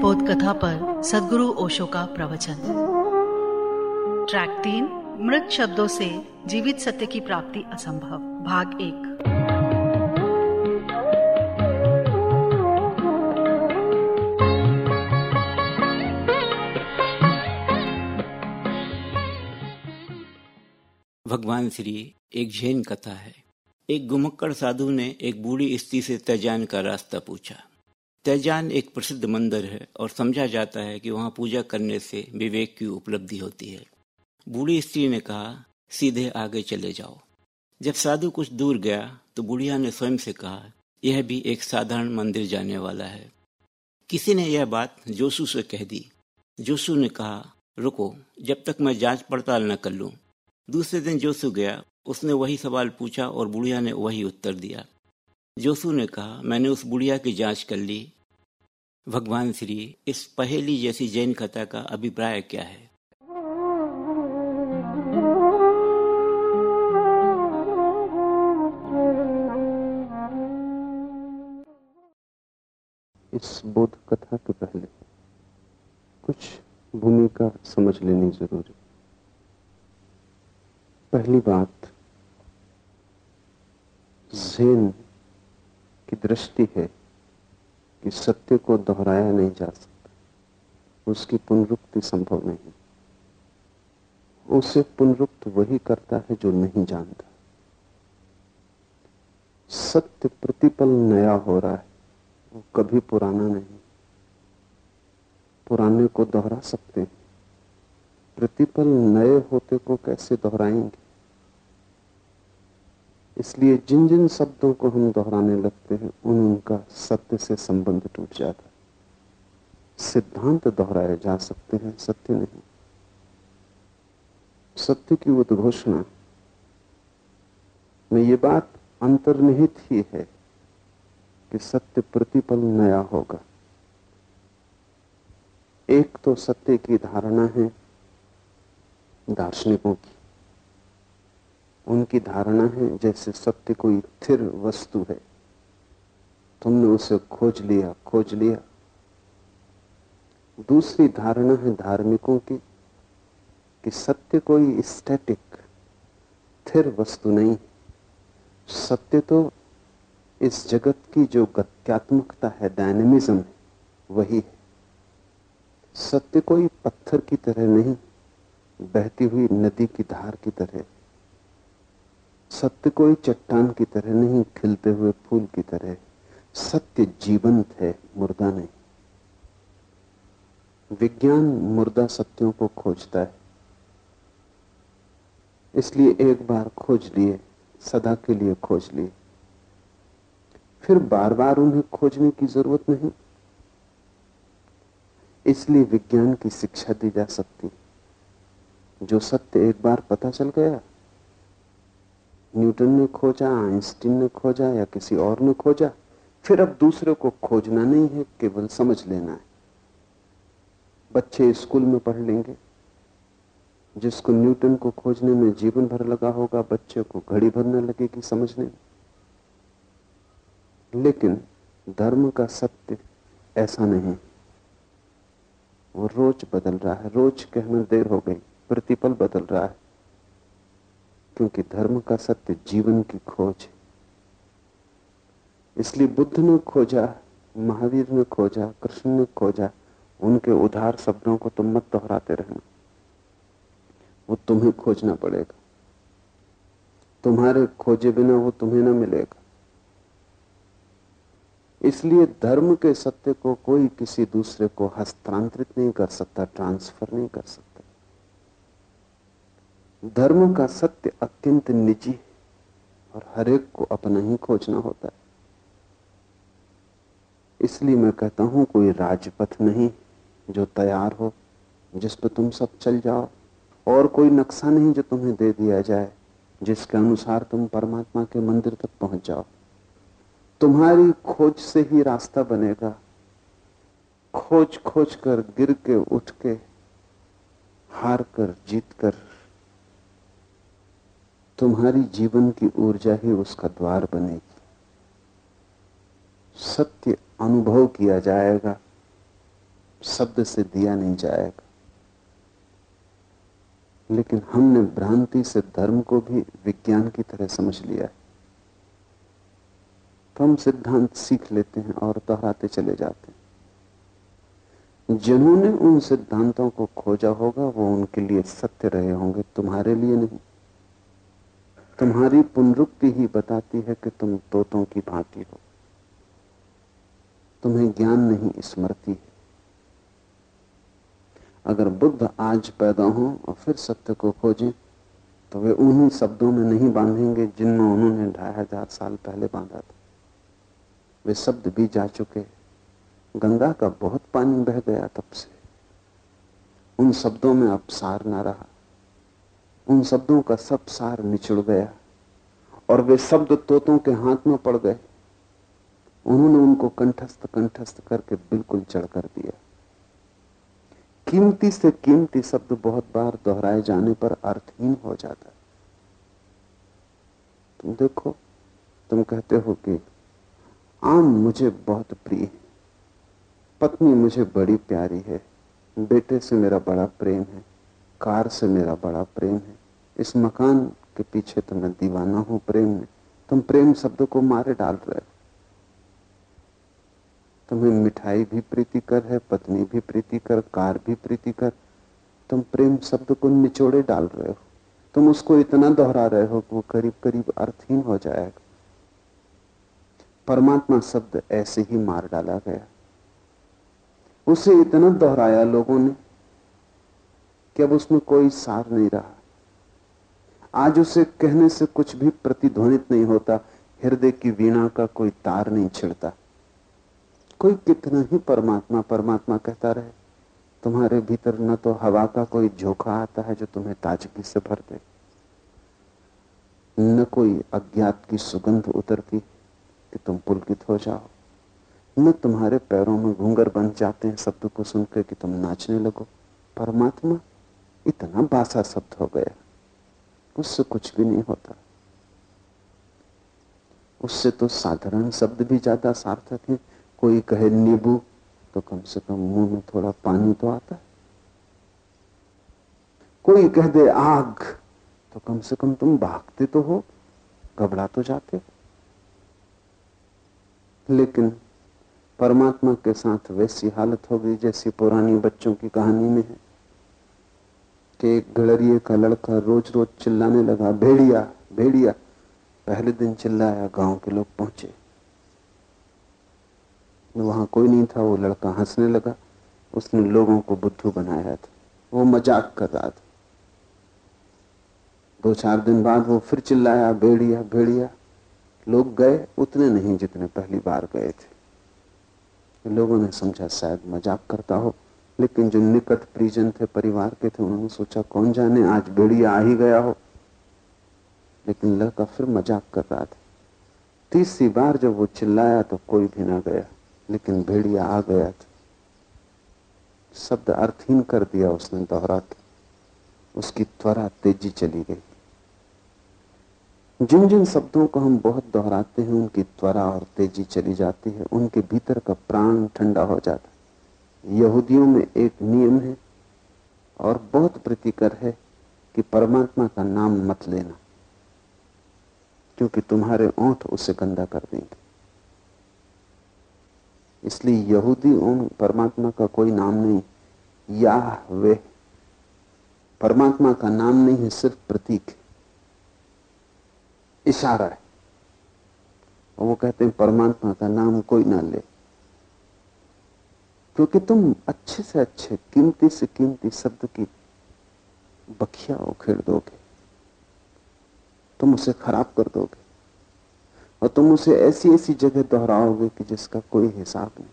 बोध कथा पर सदगुरु ओशो का प्रवचन। ट्रैक तीन, मृत शब्दों से जीवित सत्य की प्राप्ति असंभव। भाग एक। भगवान श्री, एक जैन कथा है। एक गुमक्कड़ साधु ने एक बूढ़ी स्त्री से तैजान का रास्ता पूछा। तैजान एक प्रसिद्ध मंदिर है और समझा जाता है कि वहाँ पूजा करने से विवेक की उपलब्धि होती है। बूढ़ी स्त्री ने कहा, सीधे आगे चले जाओ। जब साधु कुछ दूर गया तो बुढ़िया ने स्वयं से कहा, यह भी एक साधारण मंदिर जाने वाला है। किसी ने यह बात जोशु से कह दी। जोशु ने कहा, रुको, जब तक मैं जाँच पड़ताल न कर लूँ। दूसरे दिन जोशु गया, उसने वही सवाल पूछा और बुढ़िया ने वही उत्तर दिया। जोसू ने कहा, मैंने उस बुढ़िया की जाँच कर ली। भगवान श्री, इस पहेली जैसी जैन कथा का अभिप्राय क्या है? इस बोध कथा के पहले कुछ भूमिका समझ लेनी ज़रूरी। पहली बात, जैन की दृष्टि है कि सत्य को दोहराया नहीं जा सकता। उसकी पुनरुक्ति संभव नहीं। उसे पुनरुक्त वही करता है जो नहीं जानता। सत्य प्रतिपल नया हो रहा है, वो कभी पुराना नहीं। पुराने को दोहरा सकते हैं। प्रतिपल नए होते को कैसे दोहराएँगे? इसलिए जिन जिन शब्दों को हम दोहराने लगते हैं, उन उनका सत्य से संबंध टूट जाता है। सिद्धांत दोहराए जा सकते हैं, सत्य नहीं। सत्य की उद्घोषणा। में ये बात अंतर्निहित ही है कि सत्य प्रतिपल नया होगा। एक तो सत्य की धारणा है, दार्शनिकों की। उनकी धारणा है, जैसे सत्य कोई स्थिर वस्तु है। तुमने उसे खोज लिया खोज लिया। दूसरी धारणा है धार्मिकों की, कि सत्य कोई स्टैटिक स्थिर वस्तु नहीं। सत्य तो इस जगत की जो गत्यात्मकता है डायनेमिज्म है, वही है। सत्य कोई पत्थर की तरह नहीं, बहती हुई नदी की धार की तरह। सत्य कोई चट्टान की तरह नहीं, खिलते हुए फूल की तरह। सत्य जीवंत है, मुर्दा नहीं। विज्ञान मुर्दा सत्यों को खोजता है। इसलिए एक बार खोज लिए, सदा के लिए खोज लिए। फिर बार बार उन्हें खोजने की ज़रूरत नहीं। इसलिए विज्ञान की शिक्षा दी जा सकती। जो सत्य एक बार पता चल गया न्यूटन ने खोजा, आइंस्टीन ने खोजा या किसी और ने खोजा, फिर अब दूसरे को खोजना नहीं है, केवल समझ लेना है। बच्चे स्कूल में पढ़ लेंगे। जिसको न्यूटन को खोजने में जीवन भर लगा होगा, बच्चे को घड़ी भर न लगेगी समझने में। लेकिन धर्म का सत्य ऐसा नहीं। वो रोज बदल रहा है, रोज कहना देर हो गई, प्रतिपल बदल रहा है। क्योंकि धर्म का सत्य जीवन की खोज है। इसलिए बुद्ध ने खोजा, महावीर ने खोजा, कृष्ण ने खोजा, उनके उधार शब्दों को तुम मत दोहराते रहना। वो तुम्हें खोजना पड़ेगा। तुम्हारे खोजे बिना वो तुम्हें ना मिलेगा। इसलिए धर्म के सत्य को कोई किसी दूसरे को हस्तांतरित नहीं कर सकता, ट्रांसफ़र नहीं कर सकता। धर्म का सत्य अत्यंत निजी और हरेक को अपना ही खोजना होता है। इसलिए मैं कहता हूँ, कोई राजपथ नहीं जो तैयार हो, जिस पर तुम सब चल जाओ, और कोई नक्शा नहीं जो तुम्हें दे दिया जाए, जिसके अनुसार तुम परमात्मा के मंदिर तक पहुँच जाओ। तुम्हारी खोज से ही रास्ता बनेगा। खोज खोज कर, गिर के, उठ के, हार कर, जीत कर तुम्हारी जीवन की ऊर्जा ही उसका द्वार बनेगी। सत्य अनुभव किया जाएगा, शब्द से दिया नहीं जाएगा। लेकिन हमने भ्रांति से धर्म को भी विज्ञान की तरह समझ लिया है। तो हम सिद्धांत सीख लेते हैं और दोहराते चले जाते हैं। जिन्होंने उन सिद्धांतों को खोजा होगा, वो उनके लिए सत्य रहे होंगे, तुम्हारे लिए नहीं। तुम्हारी पुनरुक्ति ही बताती है कि तुम तोतों की भांति हो। तुम्हें ज्ञान नहीं स्मृति है। अगर बुद्ध आज पैदा हो और फिर सत्य को खोजें तो वे उन्हीं शब्दों में नहीं बांधेंगे जिनमें उन्होंने ढाई हज़ार साल पहले बांधा था। वे शब्द भी जा चुके गंगा का बहुत पानी बह गया तब से। उन शब्दों में अब सार ना रहा। उन शब्दों का सब सार निचुड़ गया और वे शब्द तोतों के हाथ में पड़ गए। उन्होंने उनको कंठस्थ कंठस्थ करके बिल्कुल चढ़ कर दिया। कीमती से कीमती शब्द बहुत बार दोहराए जाने पर अर्थहीन हो जाता है। तुम देखो, तुम कहते हो कि आम मुझे बहुत प्रिय है, पत्नी मुझे बड़ी प्यारी है, बेटे से मेरा बड़ा प्रेम है। कार से मेरा बड़ा प्रेम है। इस मकान के पीछे तो मैं दीवाना हूँ प्रेम में। तुम प्रेम शब्द को मारे डाल रहे हो। तुम्हें मिठाई भी प्रीतिकर है, पत्नी भी प्रीतिकर कार भी प्रीतिकर तुम प्रेम शब्द को निचोड़े डाल रहे हो। तुम उसको इतना दोहरा रहे हो कि वो करीब करीब अर्थहीन हो जाएगा। परमात्मा शब्द ऐसे ही मार डाला गया। उसे इतना दोहराया लोगों ने कि अब उसमें कोई सार नहीं रहा। आज उसे कहने से कुछ भी प्रतिध्वनित नहीं होता, हृदय की वीणा का कोई तार नहीं छिड़ता। कोई कितना ही परमात्मा परमात्मा कहता रहे, तुम्हारे भीतर न तो हवा का कोई झोंका आता है जो तुम्हें ताजगी से भर दे, न कोई अज्ञात की सुगंध उतरती कि तुम पुलकित हो जाओ। न तुम्हारे पैरों में घूंगर बन जाते हैं, शब्द को सुनकर कि तुम नाचने लगो। परमात्मा इतना बासा शब्द हो गया। उससे कुछ भी नहीं होता। उससे तो साधारण शब्द भी ज़्यादा सार्थक है। कोई कहे नींबू तो कम से कम मुँह में थोड़ा पानी तो आता है। कोई कह दे आग तो कम से कम तुम भागते तो हो, घबरा तो जाते लेकिन परमात्मा के साथ वैसी हालत हो गई जैसी पुरानी बच्चों की कहानी में है। कि एक गड़रिए का लड़का रोज रोज चिल्लाने लगा, भेड़िया भेड़िया। पहले दिन चिल्लाया, गाँव के लोग पहुँचे। वहाँ कोई नहीं था, वो लड़का हंसने लगा। उसने लोगों को बुद्धू बनाया था। वो मज़ाक कर रहा था। दो चार दिन बाद वो फिर चिल्लाया, भेड़िया भेड़िया। लोग गए, उतने नहीं जितने पहली बार गए थे। लोगों ने समझा, शायद मज़ाक करता हो। लेकिन जो निकट परिजन थे, परिवार के थे, उन्होंने सोचा, कौन जाने, आज भेड़िया आ ही गया हो। लेकिन लड़का फिर मज़ाक कर रहा था। तीसरी बार जब वो चिल्लाया तो कोई भी ना गया, लेकिन भेड़िया आ गया था। शब्द अर्थहीन कर दिया उसने दोहरा के उसकी त्वरा तेज़ी चली गई। जिन जिन शब्दों को हम बहुत दोहराते हैं, उनकी त्वरा और तेज़ी चली जाती है। उनके भीतर का प्राण ठंडा हो जाता यहूदियों में एक नियम है और बहुत प्रतिकर है कि परमात्मा का नाम मत लेना, क्योंकि तुम्हारे ओंठ उसे गंदा कर देंगे। इसलिए यहूदी उन परमात्मा का कोई नाम नहीं या वे परमात्मा का नाम नहीं है, सिर्फ़ प्रतीक इशारा है। और वो कहते हैं, परमात्मा का नाम कोई ना ले। क्योंकि तुम अच्छे से अच्छे कीमती से कीमती शब्द की बखिया उखेड़ दोगे। तुम उसे खराब कर दोगे। और तुम उसे ऐसी ऐसी जगह दोहराओगे कि जिसका कोई हिसाब नहीं।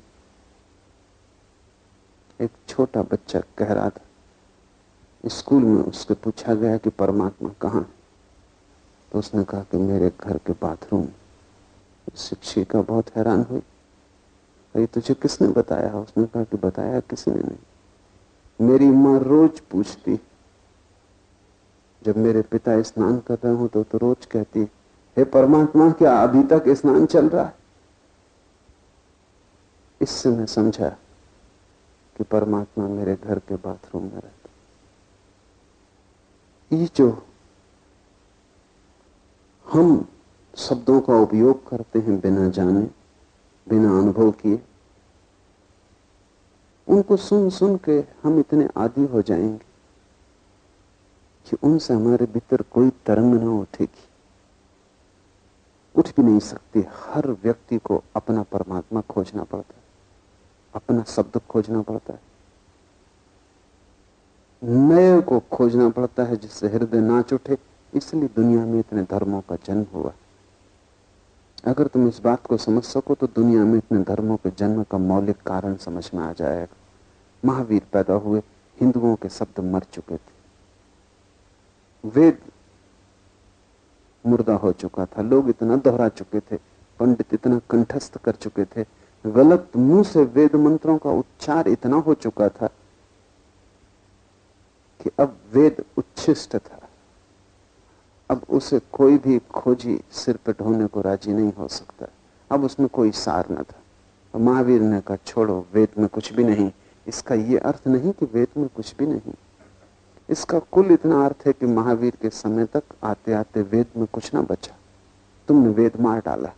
एक छोटा बच्चा कह रहा था, स्कूल में उसके पूछा गया कि परमात्मा कहाँ है? तो उसने कहा कि मेरे घर के बाथरूम शिक्षिका बहुत हैरान हुई। अरे तुझे किसने बताया? उसने कहा कि बताया किसी ने नहीं? मेरी माँ रोज पूछती जब मेरे पिता स्नान कर रहे हो तो, तो रोज कहती हे परमात्मा क्या अभी तक स्नान चल रहा है? इससे मैं समझा कि परमात्मा मेरे घर के बाथरूम में रहता ये जो हम शब्दों का उपयोग करते हैं बिना जाने बिना अनुभव किए उनको सुन सुन के हम इतने आदि हो जाएँगे कि उनसे हमारे भीतर कोई तरंग ना उठेगी। उठ भी नहीं सकती। हर व्यक्ति को अपना परमात्मा खोजना पड़ता है। अपना शब्द खोजना पड़ता है। नए को खोजना पड़ता है जिससे हृदय नाच उठे। इसलिए दुनिया में इतने धर्मों का जन्म हुआ। अगर तुम इस बात को समझ सको तो दुनिया में इतने धर्मों के जन्म का मौलिक कारण समझ में आ जाएगा। महावीर पैदा हुए, हिंदुओं के शब्द मर चुके थे। वेद मुर्दा हो चुका था, लोग इतना दोहरा चुके थे, पंडित इतना कंठस्थ कर चुके थे, गलत मुँह से वेद मंत्रों का उच्चार इतना हो चुका था कि अब वेद उच्छिष्ट था। अब उसे कोई भी खोजी, सिर पे ढोने को राज़ी नहीं हो सकता। अब उसमें कोई सार न था। महावीर ने कहा, छोड़ो, वेद में कुछ भी नहीं। इसका यह अर्थ नहीं कि वेद में कुछ भी नहीं। इसका कुल इतना अर्थ है कि महावीर के समय तक आते आते वेद में कुछ ना बचा। तुमने वेद मार डाला।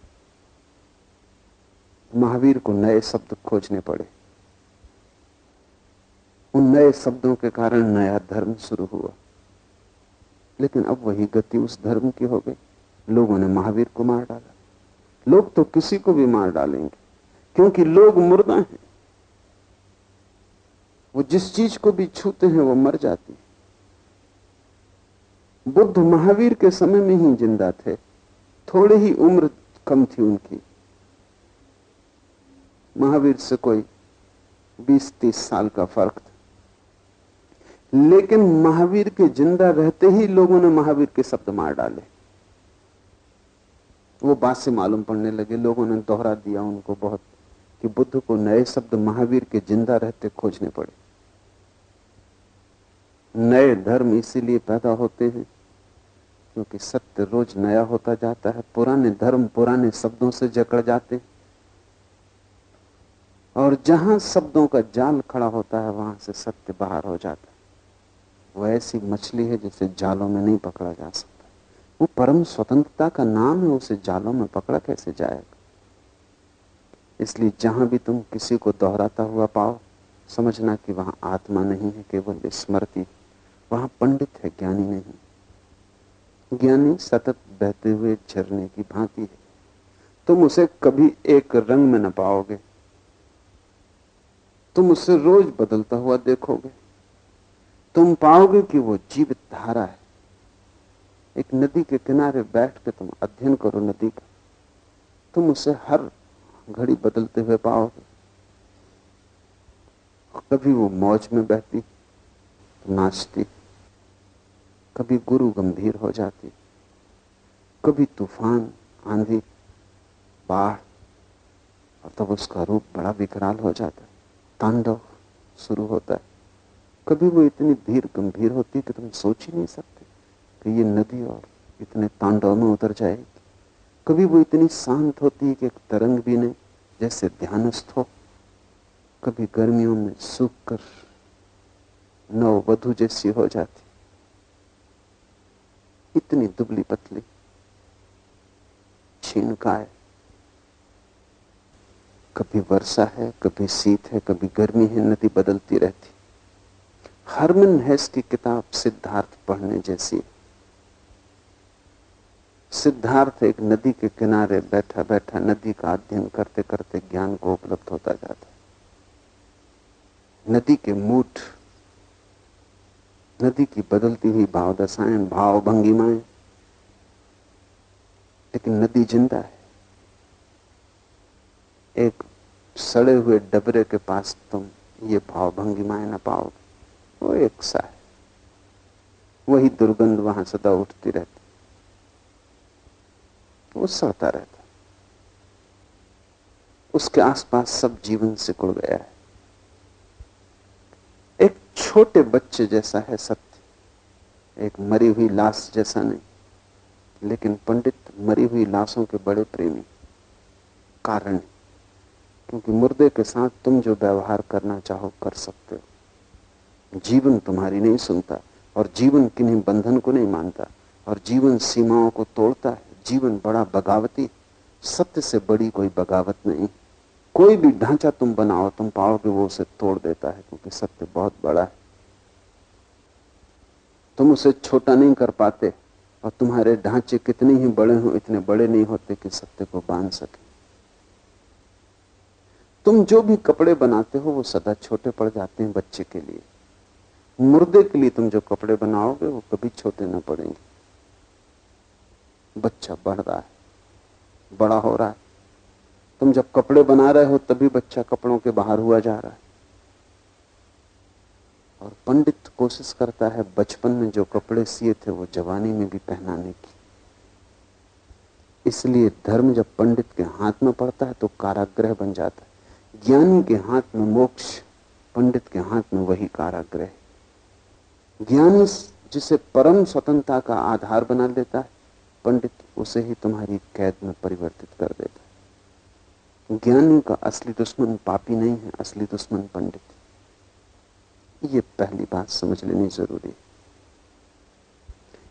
महावीर को नए शब्द खोजने पड़े। उन नए शब्दों के कारण नया धर्म शुरू हुआ। लेकिन अब वही गति उस धर्म की हो गई। लोगों ने महावीर को मार डाला। लोग तो किसी को भी मार डालेंगे। क्योंकि लोग मुर्दा हैं। वो जिस चीज़ को भी छूते हैं, वो मर जाती है। बुद्ध महावीर के समय में ही ज़िंदा थे। थोड़ी ही उम्र कम थी उनकी। महावीर से कोई 20-30 साल का फ़र्क था। लेकिन महावीर के ज़िंदा रहते ही लोगों ने महावीर के शब्द मार डाले। वो बात से मालूम पड़ने लगे। लोगों ने दोहरा दिया उनको बहुत। कि बुद्ध को नए शब्द महावीर के ज़िंदा रहते खोजने पड़े। नए धर्म इसीलिए पैदा होते हैं क्योंकि सत्य रोज नया होता जाता है, पुराने धर्म पुराने शब्दों से जकड़ जाते और जहाँ शब्दों का जाल खड़ा होता है, वहाँ से सत्य बाहर हो जाता है। वो ऐसी मछली है जिसे जालों में नहीं पकड़ा जा सकता। वो परम स्वतंत्रता का नाम है, उसे जालों में पकड़ा कैसे जाएगा? इसलिए जहाँ भी तुम किसी को दोहराता हुआ पाओ, समझना कि वहाँ आत्मा नहीं है, केवल स्मृति वहाँ पंडित है, ज्ञानी नहीं। ज्ञानी सतत बहते हुए झरने की भांति है। तुम उसे कभी एक रंग में न पाओगे। तुम उसे रोज बदलता हुआ देखोगे। तुम पाओगे कि वो जीवित धारा है। एक नदी के किनारे बैठ के तुम अध्ययन करो नदी का। तुम उसे हर घड़ी बदलते हुए पाओगे कभी वो मौज में बहती तो नाचती। कभी गुरु गंभीर हो जाती। कभी तूफ़ान आंधी, बाढ़, और तब उसका रूप बड़ा विकराल हो जाता। है तांडव शुरू होता है। कभी वो इतनी धीर गंभीर होती कि तुम सोच ही नहीं सकते कि ये नदी और इतने तांडव में उतर जाएगी। कभी वो इतनी शांत होती है कि एक तरंग भी नहीं, जैसे ध्यानस्थ हो। कभी गर्मियों में सूख कर नव वधु जैसी हो जाती। इतनी दुबली पतली छीन का है कभी वर्षा है, कभी शीत है, कभी गर्मी है, नदी बदलती रहती। हरमन हैस की किताब सिद्धार्थ पढ़ने जैसी। सिद्धार्थ एक नदी के किनारे बैठा बैठा नदी का अध्ययन करते करते ज्ञान को उपलब्ध होता जाता नदी के मूठ, नदी की बदलती हुई भाव दशाएँ भाव भंगिमाएँ, लेकिन नदी ज़िंदा है। एक सड़े हुए डबरे के पास तुम ये भाव भंगिमाएँ ना पाओगे, वो एक सा है। वही दुर्गंध वहाँ सदा उठती रहती वो सड़ता रहता उसके आसपास सब जीवन से सिकुड़ गया है। एक छोटे बच्चे जैसा है सत्य। एक मरी हुई लाश जैसा नहीं, लेकिन पंडित मरी हुई लाशों के बड़े प्रेमी। कारण क्योंकि मुर्दे के साथ तुम जो व्यवहार करना चाहो कर सकते हो। जीवन तुम्हारी नहीं सुनता, और जीवन किन्हीं बंधन को नहीं मानता, और जीवन सीमाओं को तोड़ता है। जीवन बड़ा बगावती सत्य से बड़ी कोई बगावत नहीं। कोई भी ढांचा तुम बनाओ, तुम पाओगे वो उसे तोड़ देता है, क्योंकि सत्य बहुत बड़ा है। तुम उसे छोटा नहीं कर पाते, और तुम्हारे ढांचे कितने ही बड़े हो, इतने बड़े नहीं होते कि सत्य को बाँध सके। तुम जो भी कपड़े बनाते हो, वो सदा छोटे पड़ जाते हैं बच्चे के लिए। मुर्दे के लिए तुम जो कपड़े बनाओगे, वो कभी छोटे ना पड़ेंगे। बच्चा बढ़ रहा है, बड़ा हो रहा है। तुम जब कपड़े बना रहे हो, तभी बच्चा कपड़ों के बाहर हुआ जा रहा है। और पंडित कोशिश करता है बचपन में जो कपड़े सिए थे, वो जवानी में भी पहनाने की। इसलिए धर्म जब पंडित के हाथ में पड़ता है तो काराग्रह बन जाता है। ज्ञानी के हाथ में मोक्ष, पंडित के हाथ में वही काराग्रह ज्ञानी जिसे परम स्वतंत्रता का आधार बना लेता है पंडित उसे ही तुम्हारी कैद में परिवर्तित कर देता है। ज्ञानी का असली दुश्मन पापी नहीं है, असली दुश्मन पंडित। ये पहली बात समझ लेनी ज़रूरी है।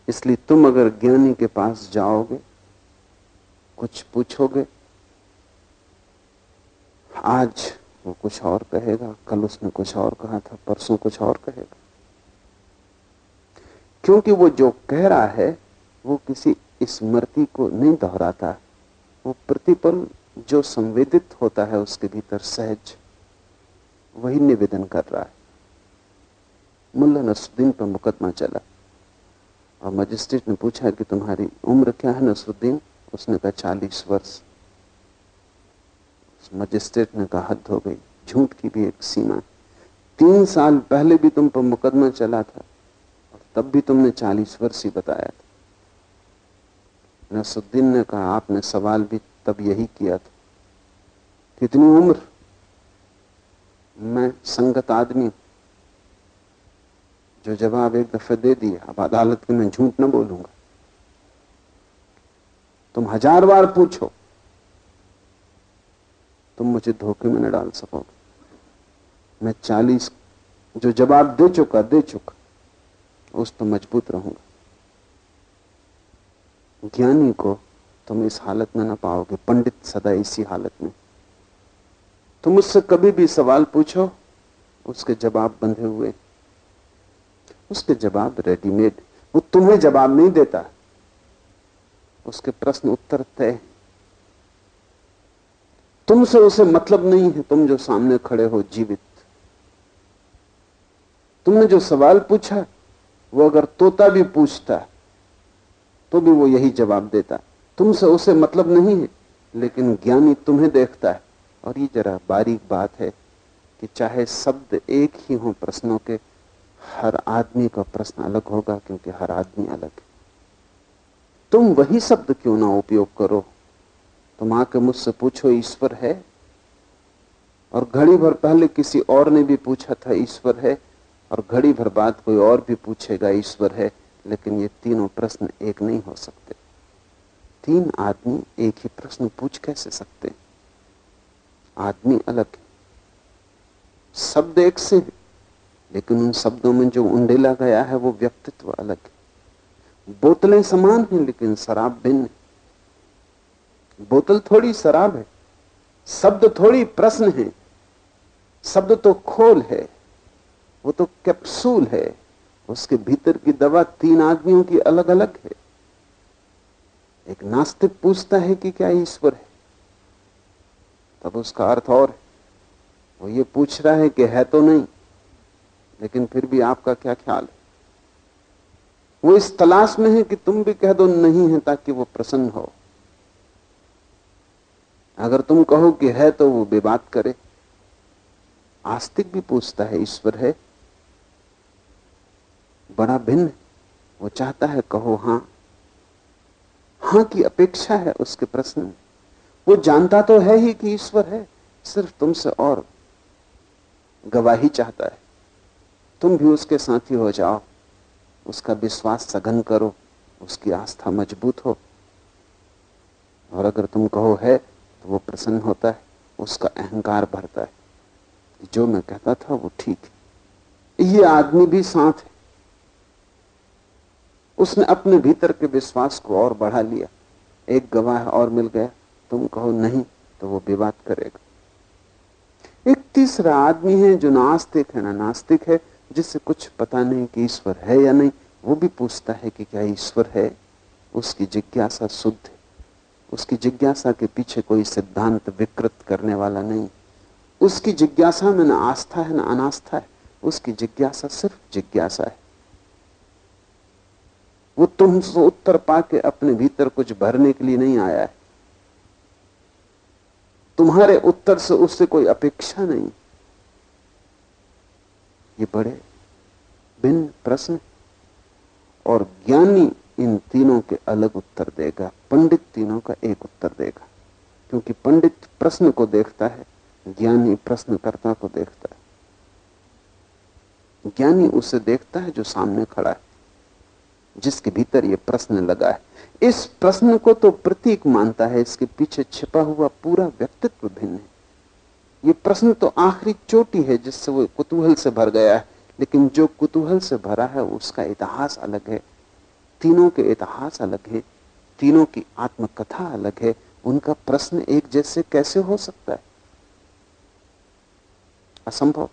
इसलिए तुम अगर ज्ञानी के पास जाओगे, कुछ पूछोगे, आज वो कुछ और कहेगा, कल उसने कुछ और कहा था, परसों कुछ और कहेगा। क्योंकि वो जो कह रहा है, वो किसी स्मृति को नहीं दोहराता। वो प्रतिपल जो संवेदित होता है उसके भीतर सहज वही निवेदन कर रहा है। मुल्ला नसरुद्दीन पर मुकदमा चला और मजिस्ट्रेट ने पूछा कि तुम्हारी उम्र क्या है नसरुद्दीन? उसने कहा, चालीस वर्ष। मजिस्ट्रेट ने कहा, हद हो गई। झूठ की भी एक सीमा। तीन साल पहले भी तुम पर मुकदमा चला था और तब भी तुमने चालीस वर्ष ही बताया था। नसरुद्दीन ने कहा, आपने सवाल भी तब यही किया था। कितनी उम्र? मैं संगत आदमी जो जवाब एक दफे दे दिया अब अदालत में मैं झूठ ना बोलूँगा। तुम हज़ार बार पूछो, तुम मुझे धोखे में न डाल सकोगे। मैं चालीस, जो जवाब दे चुका दे चुका, उस तो मज़बूत रहूँगा। ज्ञानी को तुम इस हालत में ना पाओगे, पंडित सदा इसी हालत में। तुम उससे कभी भी सवाल पूछो, उसके जवाब बंधे हुए। उसके जवाब रेडीमेड वो तुम्हें जवाब नहीं देता। उसके प्रश्न उत्तर तय। तुमसे उसे मतलब नहीं है, तुम जो सामने खड़े हो जीवित। तुमने जो सवाल पूछा, वो अगर तोता भी पूछता तो भी वो यही जवाब देता, तुमसे उसे मतलब नहीं है, लेकिन ज्ञानी तुम्हें देखता है। और ये जरा बारीक बात है कि चाहे शब्द एक ही हो प्रश्नों के, हर आदमी का प्रश्न अलग होगा क्योंकि हर आदमी अलग है। तुम वही शब्द क्यों ना उपयोग करो? तुम आके मुझसे पूछो, ईश्वर है? और घड़ी भर पहले किसी और ने भी पूछा था, ईश्वर है? और घड़ी भर बाद कोई और भी पूछेगा, ईश्वर है? लेकिन ये तीनों प्रश्न एक नहीं हो सकते। तीन आदमी एक ही प्रश्न पूछ कैसे सकते? आदमी अलग शब्द एक से है, लेकिन उन शब्दों में जो उंडेला गया है, वो व्यक्तित्व अलग है। बोतलें समान हैं, लेकिन शराब भिन्न है। बोतल थोड़ी शराब है, शब्द थोड़ी प्रश्न है। शब्द तो खोल है, वो तो कैप्सूल है। उसके भीतर की दवा तीन आदमियों की अलग अलग है। एक नास्तिक पूछता है कि क्या ईश्वर है? तब उसका अर्थ और है। वो ये पूछ रहा है कि है तो नहीं, लेकिन फिर भी आपका क्या ख्याल है? वो इस तलाश में है कि तुम भी कह दो नहीं है ताकि वो प्रसन्न हो। अगर तुम कहो कि है तो वो विवाद करे। आस्तिक भी पूछता है, ईश्वर है? बड़ा भिन्न वो चाहता है कहो हाँ। हाँ की अपेक्षा है उसके प्रश्न में। वो जानता तो है ही कि ईश्वर है, सिर्फ़ तुमसे और गवाही चाहता है। तुम भी उसके साथी हो जाओ। उसका विश्वास सघन करो। उसकी आस्था मज़बूत हो। और अगर तुम कहो है तो वो प्रसन्न होता है। उसका अहंकार भरता है। जो मैं कहता था वो ठीक है। ये आदमी भी साथ उसने अपने भीतर के विश्वास को और बढ़ा लिया। एक गवाह और मिल गया। तुम कहो नहीं तो वो विवाद करेगा। एक तीसरा आदमी है जो नास्तिक है, ना नास्तिक है जिससे कुछ पता नहीं कि ईश्वर है या नहीं, वो भी पूछता है कि क्या ईश्वर है? उसकी जिज्ञासा शुद्ध है। उसकी जिज्ञासा के पीछे कोई सिद्धांत विकृत करने वाला नहीं। उसकी जिज्ञासा में ना आस्था है, ना अनास्था है। उसकी जिज्ञासा सिर्फ़ जिज्ञासा है। वो तुमसे उत्तर पाके अपने भीतर कुछ भरने के लिए नहीं आया है। तुम्हारे उत्तर से उससे कोई अपेक्षा नहीं। ये बड़े भिन्न प्रश्न और ज्ञानी इन तीनों के अलग उत्तर देगा। पंडित तीनों का एक उत्तर देगा। क्योंकि पंडित प्रश्न को देखता है, ज्ञानी प्रश्नकर्ता को देखता है। ज्ञानी उसे देखता है जो सामने खड़ा है। जिसके भीतर ये प्रश्न लगा है। इस प्रश्न को तो प्रतीक मानता है, इसके पीछे छिपा हुआ पूरा व्यक्तित्व भिन्न है। ये प्रश्न तो आखिरी चोटी है जिससे वो कुतूहल से भर गया है, लेकिन जो कुतूहल से भरा है, उसका इतिहास अलग है। तीनों के इतिहास अलग है, तीनों की आत्मकथा अलग है। उनका प्रश्न एक जैसे कैसे हो सकता है? असंभव।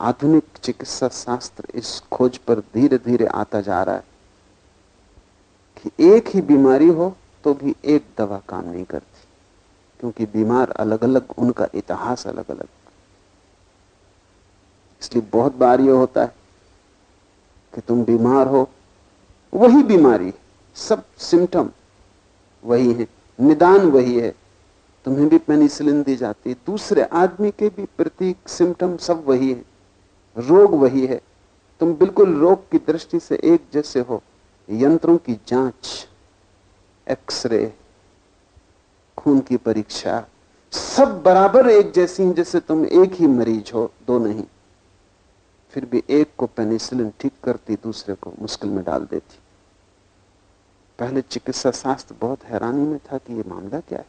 आधुनिक चिकित्सा शास्त्र इस खोज पर धीरे धीरे आता जा रहा है कि एक ही बीमारी हो तो भी एक दवा काम नहीं करती, क्योंकि बीमार अलग अलग उनका इतिहास अलग अलग इसलिए बहुत बार यह होता है कि तुम बीमार हो, वही बीमारी सब सिम्टम वही है, निदान वही है, तुम्हें भी पेनिसिलिन दी जाती है, दूसरे आदमी के भी प्रतीक सिम्टम सब वही है। रोग वही है। तुम बिल्कुल रोग की दृष्टि से एक जैसे हो। यंत्रों की जाँच, एक्सरे, खून की परीक्षा, सब बराबर एक जैसी हैं जैसे तुम एक ही मरीज़ हो, दो नहीं। फिर भी एक को पेनिसिलिन ठीक करती, दूसरे को मुश्किल में डाल देती। पहले चिकित्सा शास्त्र बहुत हैरानी में था कि ये मामला क्या है।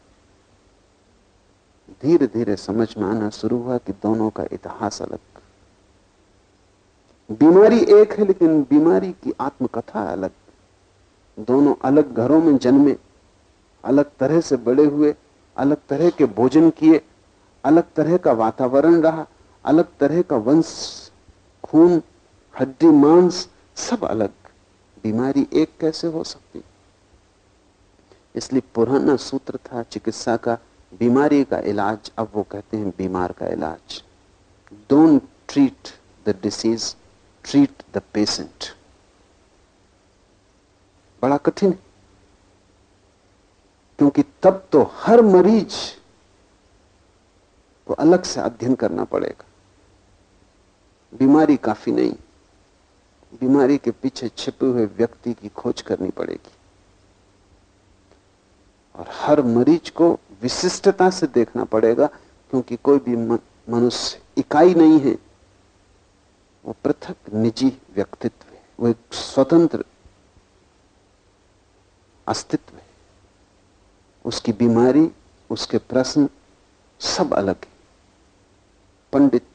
धीरे धीरे समझ में आना शुरू हुआ कि दोनों का इतिहास अलग बीमारी एक है, लेकिन बीमारी की आत्मकथा अलग। दोनों अलग घरों में जन्मे, अलग तरह से बड़े हुए, अलग तरह के भोजन किए, अलग तरह का वातावरण रहा, अलग तरह का वंश, खून, हड्डी, मांस, सब अलग। बीमारी एक कैसे हो सकती? इसलिए पुराना सूत्र था, चिकित्सा का, बीमारी का इलाज, अब वो कहते हैं बीमार का इलाज। Don't treat the disease treat the patient बड़ा कठिन क्योंकि तब तो हर मरीज़ को अलग से अध्ययन करना पड़ेगा। बीमारी काफ़ी नहीं। बीमारी के पीछे छिपे हुए व्यक्ति की खोज करनी पड़ेगी। और हर मरीज़ को विशिष्टता से देखना पड़ेगा, क्योंकि कोई भी मनुष्य इकाई नहीं है। वो पृथक निजी व्यक्तित्व है। वो एक स्वतंत्र अस्तित्व है। उसकी बीमारी, उसके प्रश्न सब अलग है। पंडित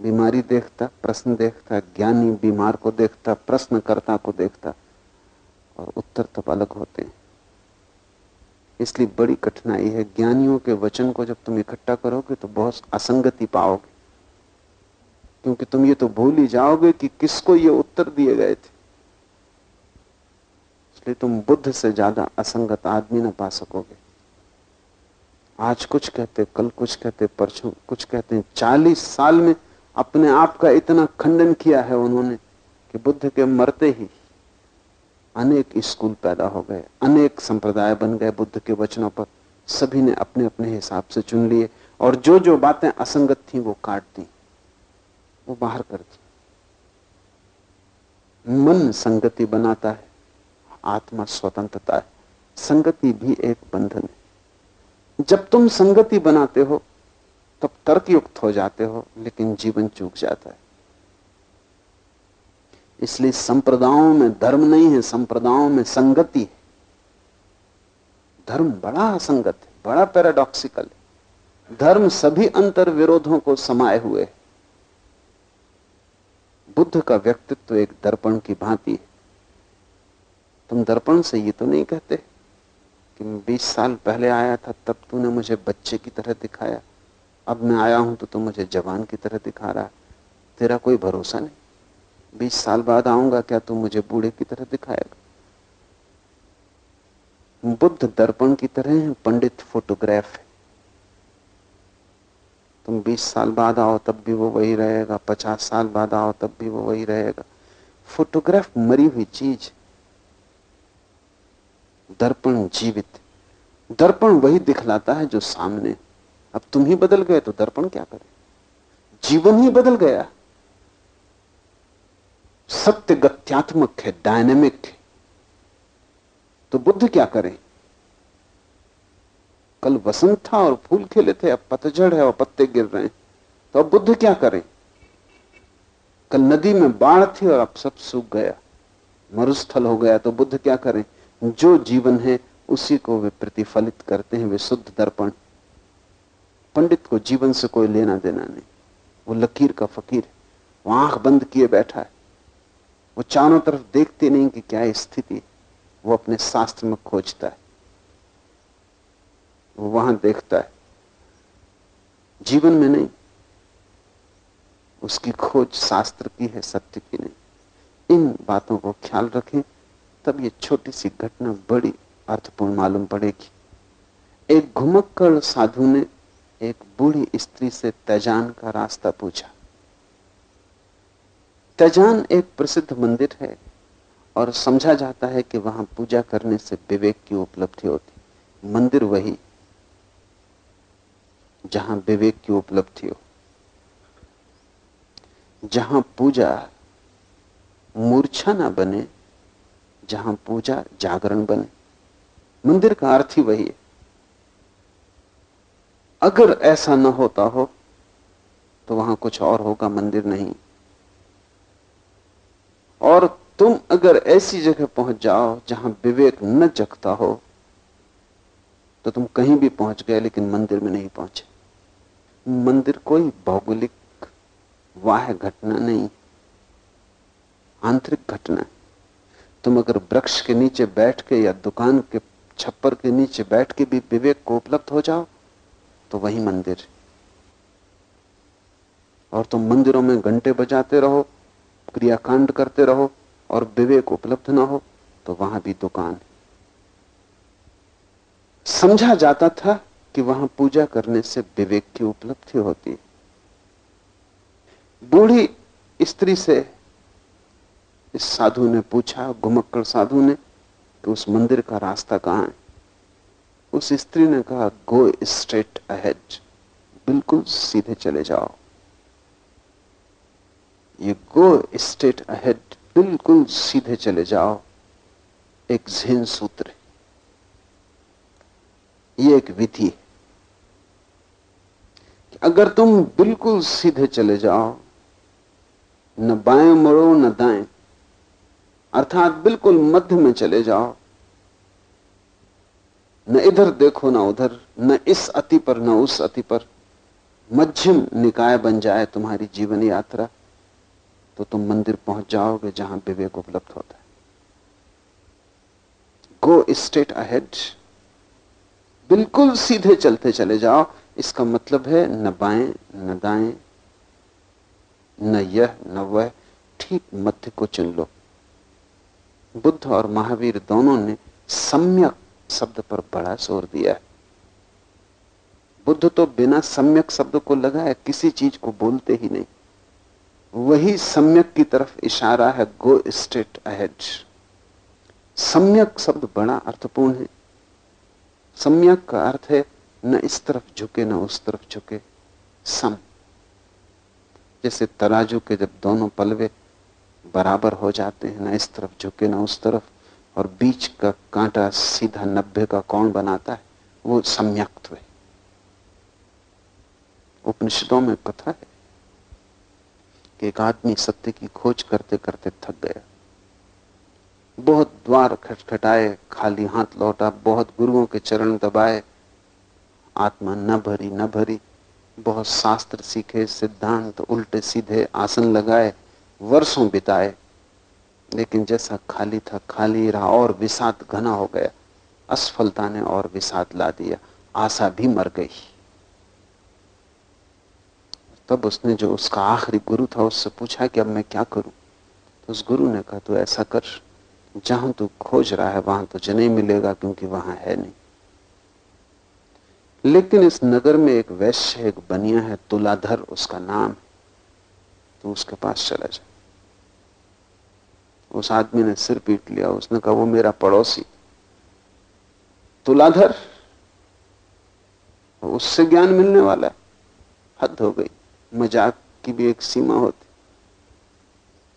बीमारी देखता, प्रश्न देखता, ज्ञानी बीमार को देखता, प्रश्नकर्ता को देखता, और उत्तर तब अलग होते हैं। इसलिए बड़ी कठिनाई है। ज्ञानियों के वचन को जब तुम इकट्ठा करोगे तो बहुत असंगति पाओगे। क्योंकि तुम ये तो भूल ही जाओगे कि किसको ये उत्तर दिए गए थे। इसलिए तुम बुद्ध से ज़्यादा असंगत आदमी ना पा सकोगे। आज कुछ कहते, कल कुछ कहते, परसों कुछ कहते, चालीस साल में अपने आप का इतना खंडन किया है उन्होंने कि बुद्ध के मरते ही अनेक स्कूल पैदा हो गए, अनेक संप्रदाय बन गए बुद्ध के वचनों पर। सभी ने अपने अपने हिसाब से चुन लिए और जो जो बातें असंगत थी वो काट दी। वो बाहर कर दी मन संगति बनाता है, आत्मा स्वतंत्रता है। संगति भी एक बंधन है। जब तुम संगति बनाते हो, तब तर्क युक्त हो जाते हो, लेकिन जीवन चूक जाता है। इसलिए संप्रदायों में धर्म नहीं है, संप्रदायों में संगति है। धर्म बड़ा असंगत है, बड़ा पैराडॉक्सिकल है। धर्म सभी अंतर विरोधों को समाये हुए है। बुद्ध का व्यक्तित्व तो एक दर्पण की भांति है। तुम दर्पण से ये तो नहीं कहते कि मैं बीस साल पहले आया था, तब तूने मुझे बच्चे की तरह दिखाया। अब मैं आया हूँ तो तुम मुझे जवान की तरह दिखा रहा है। तेरा कोई भरोसा नहीं। बीस साल बाद आऊँगा, क्या तुम मुझे बूढ़े की तरह दिखाएगा? बुद्ध दर्पण की तरह पंडित फोटोग्राफ है तुम बीस साल बाद आओ, तब भी वो वही रहेगा। पचास साल बाद आओ, तब भी वो वही रहेगा। फोटोग्राफ मरी हुई चीज़। दर्पण जीवित। दर्पण वही दिखलाता है जो सामने। अब तुम ही बदल गए तो दर्पण क्या करे? जीवन ही बदल गया। सत्य गत्यात्मक है डायनेमिक है। तो बुद्ध क्या करें? कल वसंत था और फूल खिले थे, अब पतझड़ है और पत्ते गिर रहे हैं। तो अब बुद्ध क्या करें? कल नदी में बाढ़ थी और अब सब सूख गया, मरुस्थल हो गया। तो बुद्ध क्या करें? जो जीवन है, उसी को वे प्रतिफलित करते हैं, वे शुद्ध दर्पण। पंडित को जीवन से कोई लेना देना नहीं। वो लकीर का फकीर है, वो आँख बंद किए बैठा है। वो चारों तरफ़ देखते नहीं कि क्या स्थिति वो अपने शास्त्र में खोजता है। वो वहाँ देखता है। जीवन में नहीं। उसकी खोज शास्त्र की है, सत्य की नहीं। इन बातों को ख्याल रखें, तब ये छोटी सी घटना बड़ी अर्थपूर्ण मालूम पड़ेगी। एक घुमक्कड़ साधु ने एक बूढ़ी स्त्री से तैजान का रास्ता पूछा। तैजान एक प्रसिद्ध मंदिर है और समझा जाता है कि वहाँ पूजा करने से विवेक की उपलब्धि होती। मंदिर वही जहाँ विवेक की उपलब्धि हो, जहाँ पूजा मूर्छा ना बने, जहाँ पूजा जागरण बने। मंदिर का अर्थ ही वही है। अगर ऐसा न होता हो तो वहाँ कुछ और होगा, मंदिर नहीं। और तुम अगर ऐसी जगह पहुँच जाओ, जहाँ विवेक न जगता हो तो तुम कहीं भी पहुँच गए, लेकिन मंदिर में नहीं पहुँचे। मंदिर कोई भौगोलिक वाह घटना नहीं, आंतरिक घटना तुम अगर वृक्ष के नीचे बैठ के या दुकान के छप्पर के नीचे बैठ के भी विवेक को उपलब्ध हो जाओ तो वही मंदिर। और तुम मंदिरों में घंटे बजाते रहो, क्रियाकांड करते रहो, और विवेक उपलब्ध ना हो तो वहाँ भी दुकान। समझा जाता था कि वहाँ पूजा करने से विवेक की उपलब्धि होती है। बूढ़ी स्त्री से इस साधु ने पूछा घुमक्कड़ साधु ने, कि उस मंदिर का रास्ता कहाँ है? उस स्त्री ने कहा गो स्ट्रेट अहेड बिल्कुल सीधे चले जाओ। ये गो स्ट्रेट अहेड बिल्कुल सीधे चले जाओ एक झेन सूत्र ये एक विधि है। अगर तुम बिल्कुल सीधे चले जाओ, न बाएँ मुड़ो न दाएँ, अर्थात बिल्कुल मध्य में चले जाओ, न इधर देखो, ना उधर, न इस अति पर, न उस अति पर, मध्यम निकाय बन जाए तुम्हारी जीवन यात्रा तो तुम मंदिर पहुँच जाओगे जहाँ विवेक उपलब्ध होता है। गो स्टेट अहेड बिल्कुल सीधे चलते चले जाओ इसका मतलब है न बाएँ, न दाएँ, न यह, न वह, ठीक मध्य को चुन लो। बुद्ध और महावीर दोनों ने सम्यक शब्द पर बड़ा ज़ोर दिया। है बुद्ध तो बिना सम्यक शब्द को लगाए किसी चीज़ को बोलते ही नहीं। वही सम्यक की तरफ़ इशारा है गो स्ट्रेट अहेड सम्यक शब्द बड़ा अर्थपूर्ण है। सम्यक का अर्थ है न इस तरफ़ झुके, न उस तरफ़ झुके। सम। जैसे तराजू के जब दोनों पलवे बराबर हो जाते हैं, न इस तरफ़ झुके, न उस तरफ़, और बीच का कांटा सीधा नब्बे का कौन बनाता है, वो सम्यक्त्व है उपनिषदों में कथा है कि एक आदमी सत्य की खोज करते करते थक गया। बहुत द्वार खटखटाए, खाली हाथ लौटा, बहुत गुरुओं के चरण दबाए आत्मा न भरी न भरी। बहुत शास्त्र सीखे, सिद्धांत उल्टे सीधे आसन लगाए, वर्षों बिताए। लेकिन जैसा खाली था, खाली रहा और विषाद घना हो गया। असफलता ने और विषाद ला दिया। आशा भी मर गई। तब उसने जो उसका आखिरी गुरु था, उससे पूछा कि अब मैं क्या करूँ? तो उस गुरु ने कहा, तू ऐसा कर। जहाँ तू खोज रहा है, वहाँ तुझे नहीं मिलेगा क्योंकि वहाँ है नहीं। लेकिन इस नगर में एक वैश्य, एक बनिया है, तुलाधर, उसका नाम है तो उसके पास चला जाए उस आदमी ने सिर पीट लिया, उसने कहा, वो मेरा पड़ोसी। तुलाधर उससे ज्ञान मिलने वाला हद हो गई, मज़ाक की भी एक सीमा होती।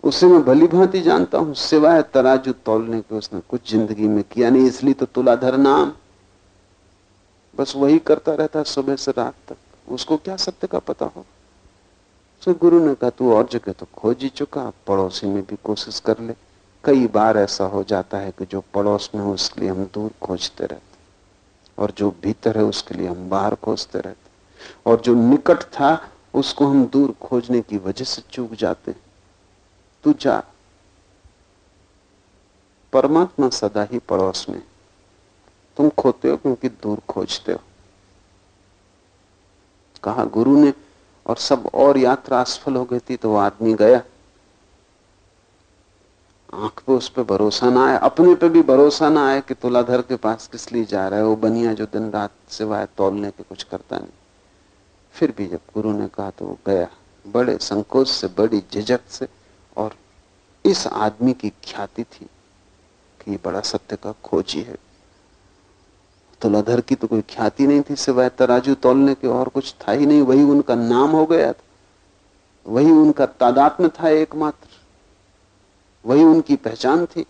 उसे मैं भली भांति जानता हूँ, सिवाय तराजू तोलने के उसने कुछ ज़िंदगी में किया नहीं, इसलिए तो तुलाधर नाम। बस वही करता रहता है सुबह से रात तक। उसको क्या सत्य का पता हो? तो गुरु ने कहा, तू और जगह तो खोज ही चुका पड़ोसी में भी कोशिश कर ले। कई बार ऐसा हो जाता है कि जो पड़ोस में हो, उसके लिए हम दूर खोजते रहते और जो भीतर है, उसके लिए हम बाहर खोजते रहते और जो निकट था, उसको हम दूर खोजने की वजह से चूक जाते तू जा। परमात्मा सदा ही पड़ोस में तुम खोते हो क्योंकि दूर खोजते हो। कहा गुरु ने, और सब और यात्रा असफल हो गई थी तो वो आदमी गया। आँख पे उस पर भरोसा ना आए अपने पे भी भरोसा ना आए कि तुलाधर के पास किस लिए जा रहा है। वो बनिया जो दिन रात सिवाय तोलने के कुछ करता नहीं। फिर भी जब गुरु ने कहा तो वो गया। बड़े संकोच से, बड़ी झिझक से, और इस आदमी की ख्याति थी कि ये बड़ा सत्य का खोजी है। तुलाधर की तो कोई ख्याति नहीं थी सिवाय तराजू तोलने के, और कुछ था ही नहीं, वही उनका नाम हो गया था। वही उनका तादात्म था एकमात्र। वही उनकी पहचान थी।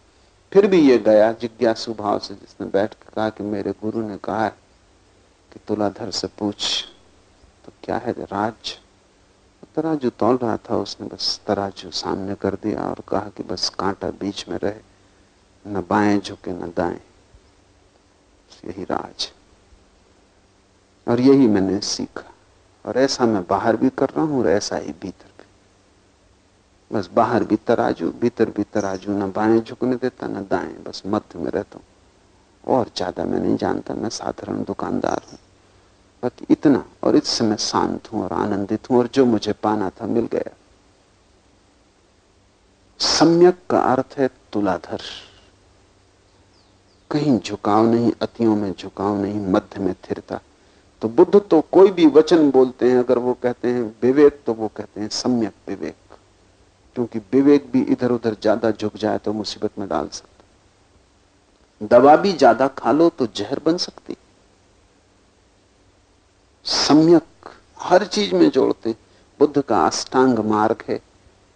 फिर भी ये गया जिज्ञासु भाव से जिसने बैठ कर कहा कि मेरे गुरु ने कहा है कि तुलाधर से पूछ तो क्या है राज? तराजू तोल रहा था, उसने बस तराजू सामने कर दिया और कहा कि बस कांटा बीच में रहे, न बाएँ झुके, न दाएँ। यही राज और यही मैंने सीखा। और ऐसा मैं बाहर भी कर रहा हूँ और ऐसा ही भीतर भी। बस बाहर भी तराजू भीतर भी तराजू ना बाएँ झुकने देता, ना दाएँ। बस मध्य में रहता हूँ। और ज़्यादा मैं नहीं जानता, मैं साधारण दुकानदार हूँ। बाकी इतना, और इससे मैं शांत हूँ और आनंदित हूँ, और जो मुझे पाना था मिल गया। सम्यक का अर्थ है तुलाधर कहीं झुकाव नहीं, अतियों में झुकाव नहीं, मध्य में थिरता तो बुद्ध तो कोई भी वचन बोलते हैं, अगर वो कहते हैं विवेक तो वो कहते हैं सम्यक विवेक। क्योंकि विवेक भी इधर उधर ज़्यादा झुक जाए तो मुसीबत में डाल सकता दवा भी ज़्यादा खा लो तो जहर बन सकती सम्यक, हर चीज़ में जोड़ते बुद्ध का अष्टांग मार्ग है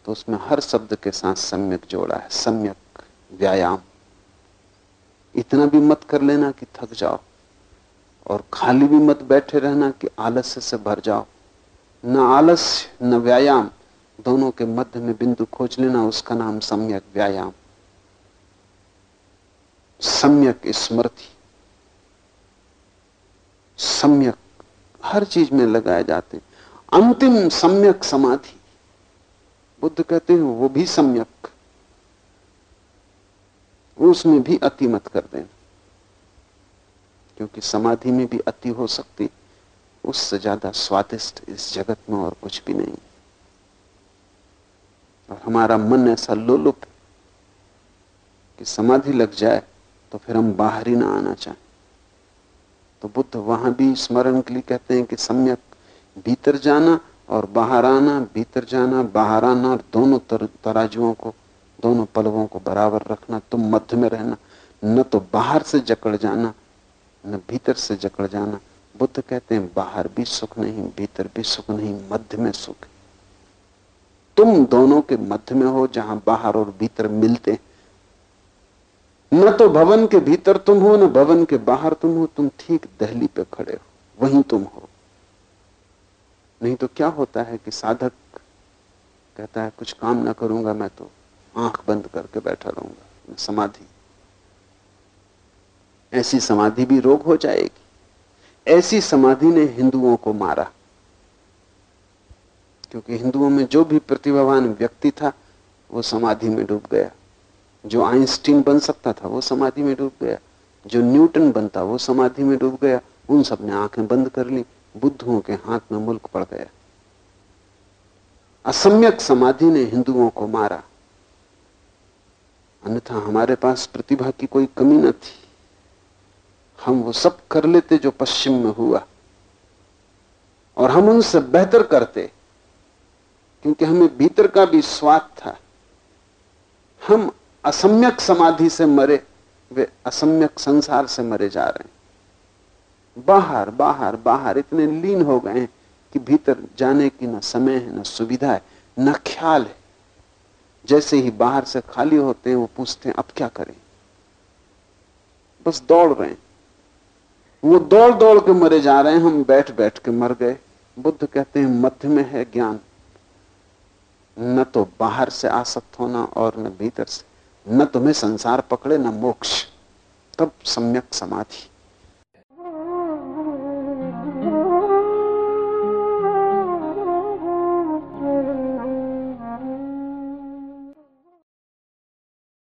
तो उसमें हर शब्द के साथ सम्यक जोड़ा है। सम्यक, व्यायाम। इतना भी मत कर लेना कि थक जाओ। और खाली भी मत बैठे रहना कि आलस्य से भर जाओ। न आलस्य, न व्यायाम, दोनों के मध्य में बिंदु खोज लेना, उसका नाम सम्यक व्यायाम। सम्यक स्मृति। सम्यक, हर चीज़ में लगाए जाते अंतिम सम्यक समाधि। बुद्ध कहते हैं, वो भी सम्यक। उसमें भी अति मत कर देना क्योंकि समाधि में भी अति हो सकती उससे ज़्यादा स्वादिष्ट इस जगत में और कुछ भी नहीं। और हमारा मन ऐसा लोलुप कि समाधि लग जाए तो फिर हम बाहर ही ना आना चाहें। तो बुद्ध वहाँ भी स्मरण के लिए कहते हैं कि सम्यक भीतर जाना और बाहर आना भीतर जाना बाहर आना और दोनों तर, तराजुओं को दोनों पलवों को बराबर रखना तुम मध्य में रहना, न तो बाहर से जकड़ जाना, न भीतर से जकड़ जाना। बुद्ध कहते हैं, बाहर भी सुख नहीं, भीतर भी सुख नहीं, मध्य में सुख। तुम दोनों के मध्य में हो, जहाँ बाहर और भीतर मिलते न तो भवन के भीतर तुम हो, न भवन के बाहर तुम हो, तुम ठीक दहली पे खड़े हो, वहीं तुम हो। नहीं तो क्या होता है कि साधक कहता है, कुछ काम ना करूँगा मैं तो। आँख बंद करके बैठा रहूँगा। समाधि। ऐसी समाधि भी रोग हो जाएगी। ऐसी समाधि ने हिंदुओं को मारा। क्योंकि हिंदुओं में जो भी प्रतिभावान व्यक्ति था, वो समाधि में डूब गया। जो आइंस्टीन बन सकता था, वो समाधि में डूब गया। जो न्यूटन बनता, वो समाधि में डूब गया। उन सबने आँखें बंद कर ली। बुद्धुओं के हाथ में मुल्क पड़ गया। असम्यक समाधि ने हिंदुओं को मारा। अन्यथा हमारे पास प्रतिभा की कोई कमी न थी। हम वो सब कर लेते जो पश्चिम में हुआ। और हम उनसे बेहतर करते, क्योंकि हमें भीतर का भी स्वाद था। हम असम्यक समाधि से मरे, वे असम्यक संसार से मरे जा रहे हैं। बाहर बाहर बाहर इतने लीन हो गए हैं कि भीतर जाने की न समय है, न सुविधा है, न ख्याल है। जैसे ही बाहर से खाली होते हैं, वो पूछते हैं, अब क्या करें? बस दौड़ रहे हैं। वो दौड़ दौड़ के मरे जा रहे हैं, हम बैठ बैठ के मर गए। बुद्ध कहते हैं, मध्य में है ज्ञान। न तो बाहर से आसक्त होना और न भीतर से। न तुम्हें संसार पकड़े, न मोक्ष। तब सम्यक समाधि।